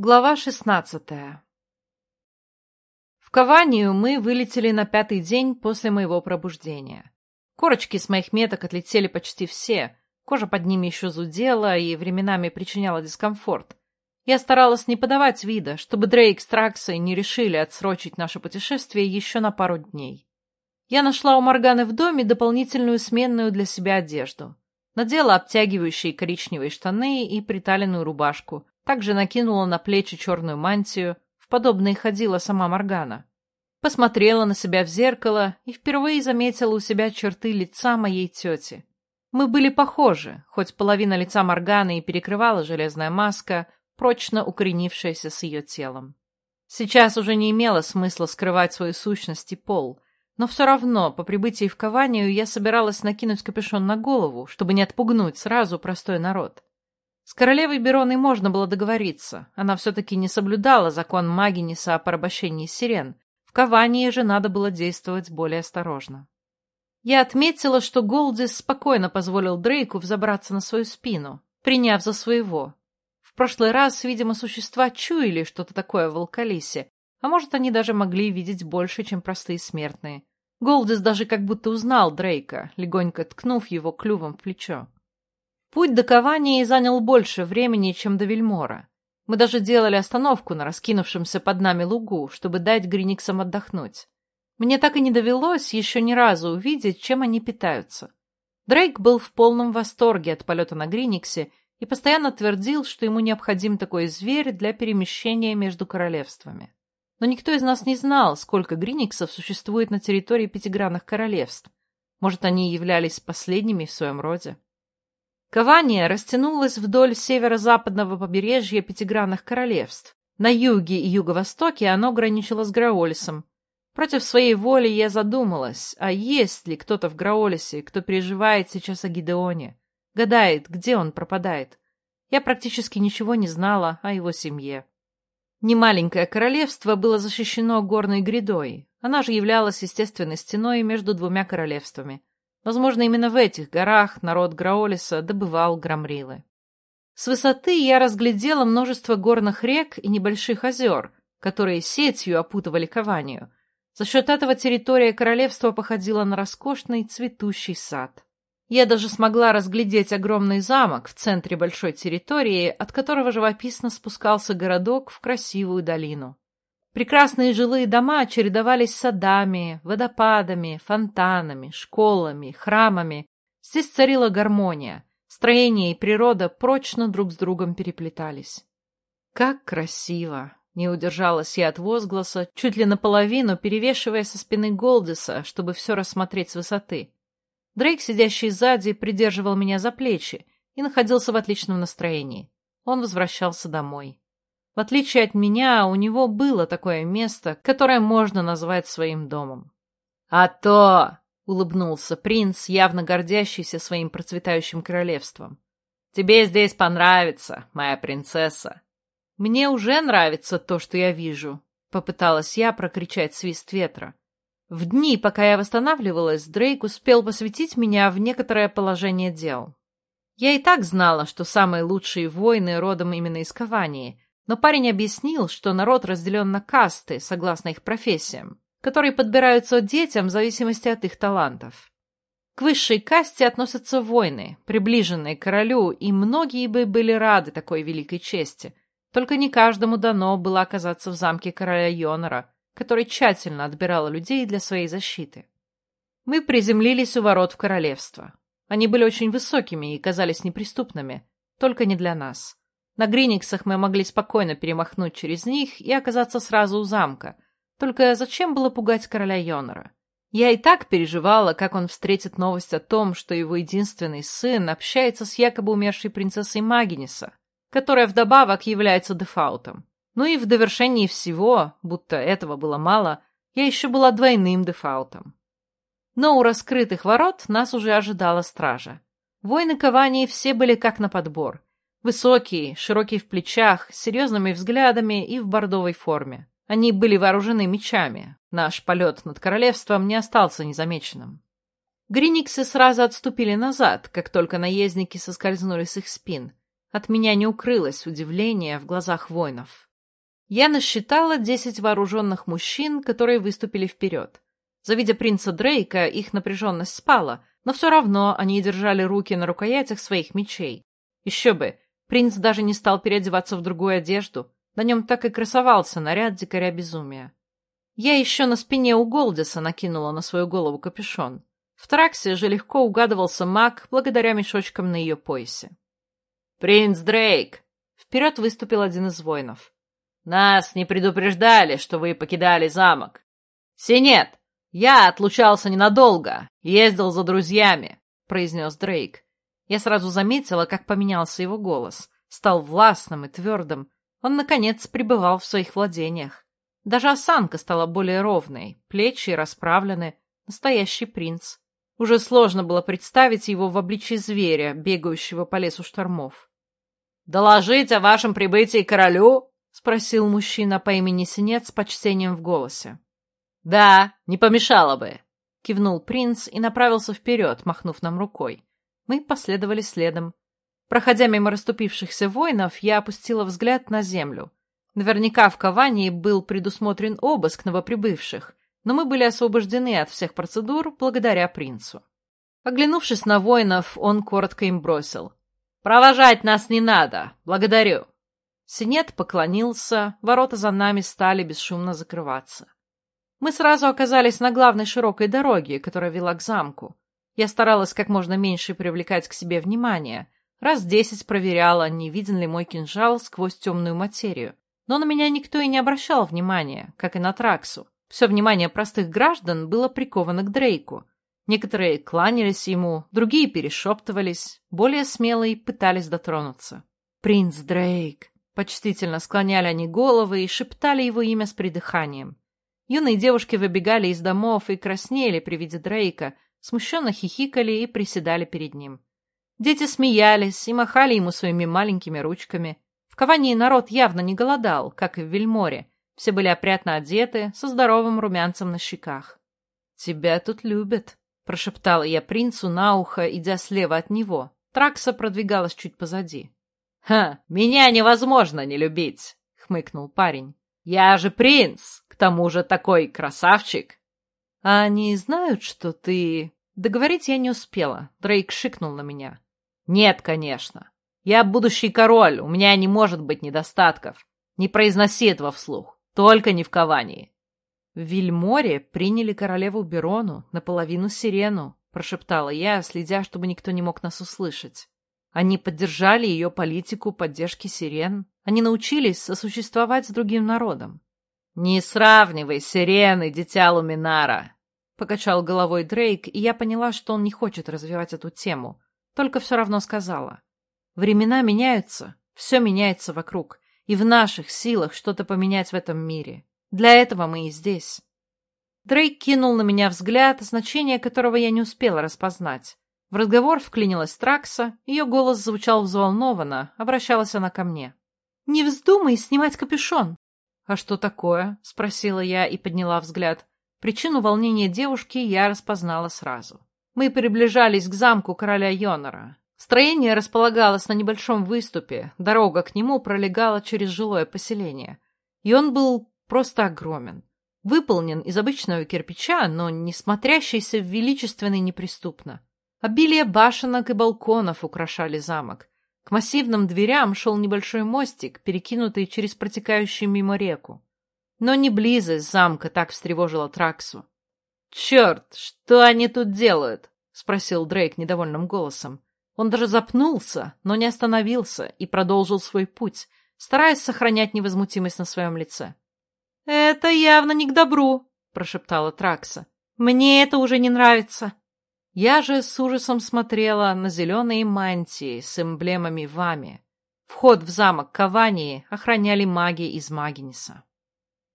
Глава шестнадцатая В Каванию мы вылетели на пятый день после моего пробуждения. Корочки с моих меток отлетели почти все, кожа под ними еще зудела и временами причиняла дискомфорт. Я старалась не подавать вида, чтобы Дрейк с Траксой не решили отсрочить наше путешествие еще на пару дней. Я нашла у Морганы в доме дополнительную сменную для себя одежду. Надела обтягивающие коричневые штаны и приталенную рубашку, также накинула на плечи черную мантию, в подобной ходила сама Моргана. Посмотрела на себя в зеркало и впервые заметила у себя черты лица моей тети. Мы были похожи, хоть половина лица Морганы и перекрывала железная маска, прочно укоренившаяся с ее телом. Сейчас уже не имело смысла скрывать свою сущность и пол, но все равно по прибытии в Каванию я собиралась накинуть капюшон на голову, чтобы не отпугнуть сразу простой народ. С королевой Бероной можно было договориться. Она все-таки не соблюдала закон Магиниса о порабощении сирен. В Кавании же надо было действовать более осторожно. Я отметила, что Голдис спокойно позволил Дрейку взобраться на свою спину, приняв за своего. В прошлый раз, видимо, существа чуяли что-то такое в Волкалисе, а может, они даже могли видеть больше, чем простые смертные. Голдис даже как будто узнал Дрейка, легонько ткнув его клювом в плечо. Путь до Кавании занял больше времени, чем до Вельмора. Мы даже делали остановку на раскинувшемся под нами лугу, чтобы дать гриниксам отдохнуть. Мне так и не довелось еще ни разу увидеть, чем они питаются. Дрейк был в полном восторге от полета на Гриниксе и постоянно твердил, что ему необходим такой зверь для перемещения между королевствами. Но никто из нас не знал, сколько Гриниксов существует на территории пятигранных королевств. Может, они являлись последними в своем роде. Кавания растянулась вдоль северо-западного побережья Пятигранных королевств. На юге и юго-востоке оно граничило с Граолисом. Против своей воли я задумалась, а есть ли кто-то в Граолисе, кто переживает сейчас о Гидеоне, гадает, где он пропадает. Я практически ничего не знала о его семье. Немаленькое королевство было защищено горной грядой, она же являлась естественной стеной между двумя королевствами. Возможно, именно в этих горах народ Граолиса добывал грамрилы. С высоты я разглядела множество горных рек и небольших озер, которые сетью опутывали Каванию. За счет этого территория королевства походила на роскошный цветущий сад. Я даже смогла разглядеть огромный замок в центре большой территории, от которого живописно спускался городок в красивую долину. Прекрасные жилые дома чередовались садами, водопадами, фонтанами, школами, храмами. Здесь царила гармония. Строение и природа прочно друг с другом переплетались. «Как красиво!» — не удержалась я от возгласа, чуть ли наполовину перевешивая со спины Голдиса, чтобы все рассмотреть с высоты. Дрейк, сидящий сзади, придерживал меня за плечи и находился в отличном настроении. Он возвращался домой. В отличие от меня, у него было такое место, которое можно назвать своим домом. «А то!» — улыбнулся принц, явно гордящийся своим процветающим королевством. «Тебе здесь понравится, моя принцесса». «Мне уже нравится то, что я вижу», — попыталась я прокричать свист ветра. В дни, пока я восстанавливалась, Дрейк успел посвятить меня в некоторое положение дел. Я и так знала, что самые лучшие воины родом именно из Кавании — но парень объяснил, что народ разделен на касты, согласно их профессиям, которые подбираются детям в зависимости от их талантов. К высшей касте относятся воины, приближенные к королю, и многие бы были рады такой великой чести. Только не каждому дано было оказаться в замке короля Йонора, который тщательно отбирал людей для своей защиты. Мы приземлились у ворот в королевство. Они были очень высокими и казались неприступными, только не для нас. На Гриниксах мы могли спокойно перемахнуть через них и оказаться сразу у замка. Только зачем было пугать короля Йонора? Я и так переживала, как он встретит новость о том, что его единственный сын общается с якобы умершей принцессой Магиниса, которая вдобавок является дефаутом. Ну и в довершении всего, будто этого было мало, я еще была двойным дефаутом. Но у раскрытых ворот нас уже ожидала стража. Воины Кавании все были как на подбор — Высокие, широкие в плечах, с серьезными взглядами и в бордовой форме. Они были вооружены мечами. Наш полет над королевством не остался незамеченным. Гриниксы сразу отступили назад, как только наездники соскользнули с их спин. От меня не укрылось удивление в глазах воинов. Я насчитала десять вооруженных мужчин, которые выступили вперед. Завидя принца Дрейка, их напряженность спала, но все равно они держали руки на рукоятях своих мечей. Еще бы, принц даже не стал переодеваться в другую одежду, на нем так и красовался наряд дикаря безумия. Я еще на спине у Голдиса накинула на свою голову капюшон. В Траксе же легко угадывался маг благодаря мешочкам на ее поясе. «Принц Дрейк!» Вперед выступил один из воинов. «Нас не предупреждали, что вы покидали замок. Синет, я отлучался ненадолго, ездил за друзьями», — произнес Дрейк. Я сразу заметила, как поменялся его голос. Стал властным и твердым. Он, наконец, пребывал в своих владениях. Даже осанка стала более ровной, плечи расправлены. Настоящий принц. Уже сложно было представить его в обличии зверя, бегающего по лесу штормов. «Доложить о вашем прибытии королю?» — спросил мужчина по имени Синец с почтением в голосе. «Да, не помешало бы», — кивнул принц и направился вперед, махнув нам рукой. Мы последовали следом. Проходя мимо расступившихся воинов, я опустила взгляд на землю. Наверняка в Кавании был предусмотрен обыск новоприбывших, но мы были освобождены от всех процедур благодаря принцу. Оглянувшись на воинов, он коротко им бросил. «Провожать нас не надо, благодарю». Синет поклонился, ворота за нами стали бесшумно закрываться. Мы сразу оказались на главной широкой дороге, которая вела к замку. Я старалась как можно меньше привлекать к себе внимание. Раз десять проверяла, не виден ли мой кинжал сквозь темную материю. Но на меня никто и не обращал внимания, как и на Траксу. Все внимание простых граждан было приковано к Дрейку. Некоторые кланялись ему, другие перешептывались, более смелые пытались дотронуться. «Принц Дрейк!» Почтительно склоняли они головы и шептали его имя с придыханием. Юные девушки выбегали из домов и краснели при виде Дрейка, смущенно хихикали и приседали перед ним. Дети смеялись и махали ему своими маленькими ручками. В Кавании народ явно не голодал, как и в Вельморе. Все были опрятно одеты, со здоровым румянцем на щеках. «Тебя тут любят», — прошептала я принцу на ухо, идя слева от него. Тракса продвигалась чуть позади. «Ха, меня невозможно не любить», — хмыкнул парень. «Я же принц, к тому же такой красавчик!» «А они знают, что ты...» Договорить я не успела. Дрейк шикнул на меня. «Нет, конечно. Я будущий король, у меня не может быть недостатков. Не произноси этого вслух. Только не в Кавании». «В Вильморе приняли королеву Берону, наполовину сирену», прошептала я, следя, чтобы никто не мог нас услышать. Они поддержали ее политику поддержки сирен. Они научились сосуществовать с другим народом. «Не сравнивай сирены, дитя Луминара!» Покачал головой Дрейк, и я поняла, что он не хочет развивать эту тему. Только все равно сказала. Времена меняются, все меняется вокруг, и в наших силах что-то поменять в этом мире. Для этого мы и здесь. Дрейк кинул на меня взгляд, значение которого я не успела распознать. В разговор вклинилась Тракса, ее голос звучал взволнованно, обращалась она ко мне. «Не вздумай снимать капюшон!» «А что такое?» — спросила я и подняла взгляд. Причину волнения девушки я распознала сразу. Мы приближались к замку короля Йонора. Строение располагалось на небольшом выступе, дорога к нему пролегала через жилое поселение. И он был просто огромен. Выполнен из обычного кирпича, но не смотрящийся величественно и неприступно. Обилие башенок и балконов украшали замок. К массивным дверям шел небольшой мостик, перекинутый через протекающую мимо реку. Но не близость замка так встревожила Траксу. «Черт, что они тут делают?» — спросил Дрейк недовольным голосом. Он даже запнулся, но не остановился и продолжил свой путь, стараясь сохранять невозмутимость на своем лице. «Это явно не к добру», — прошептала Тракса. «Мне это уже не нравится». Я же с ужасом смотрела на зеленые мантии с эмблемами Вами. Вход в замок Кавании охраняли маги из Магиниса.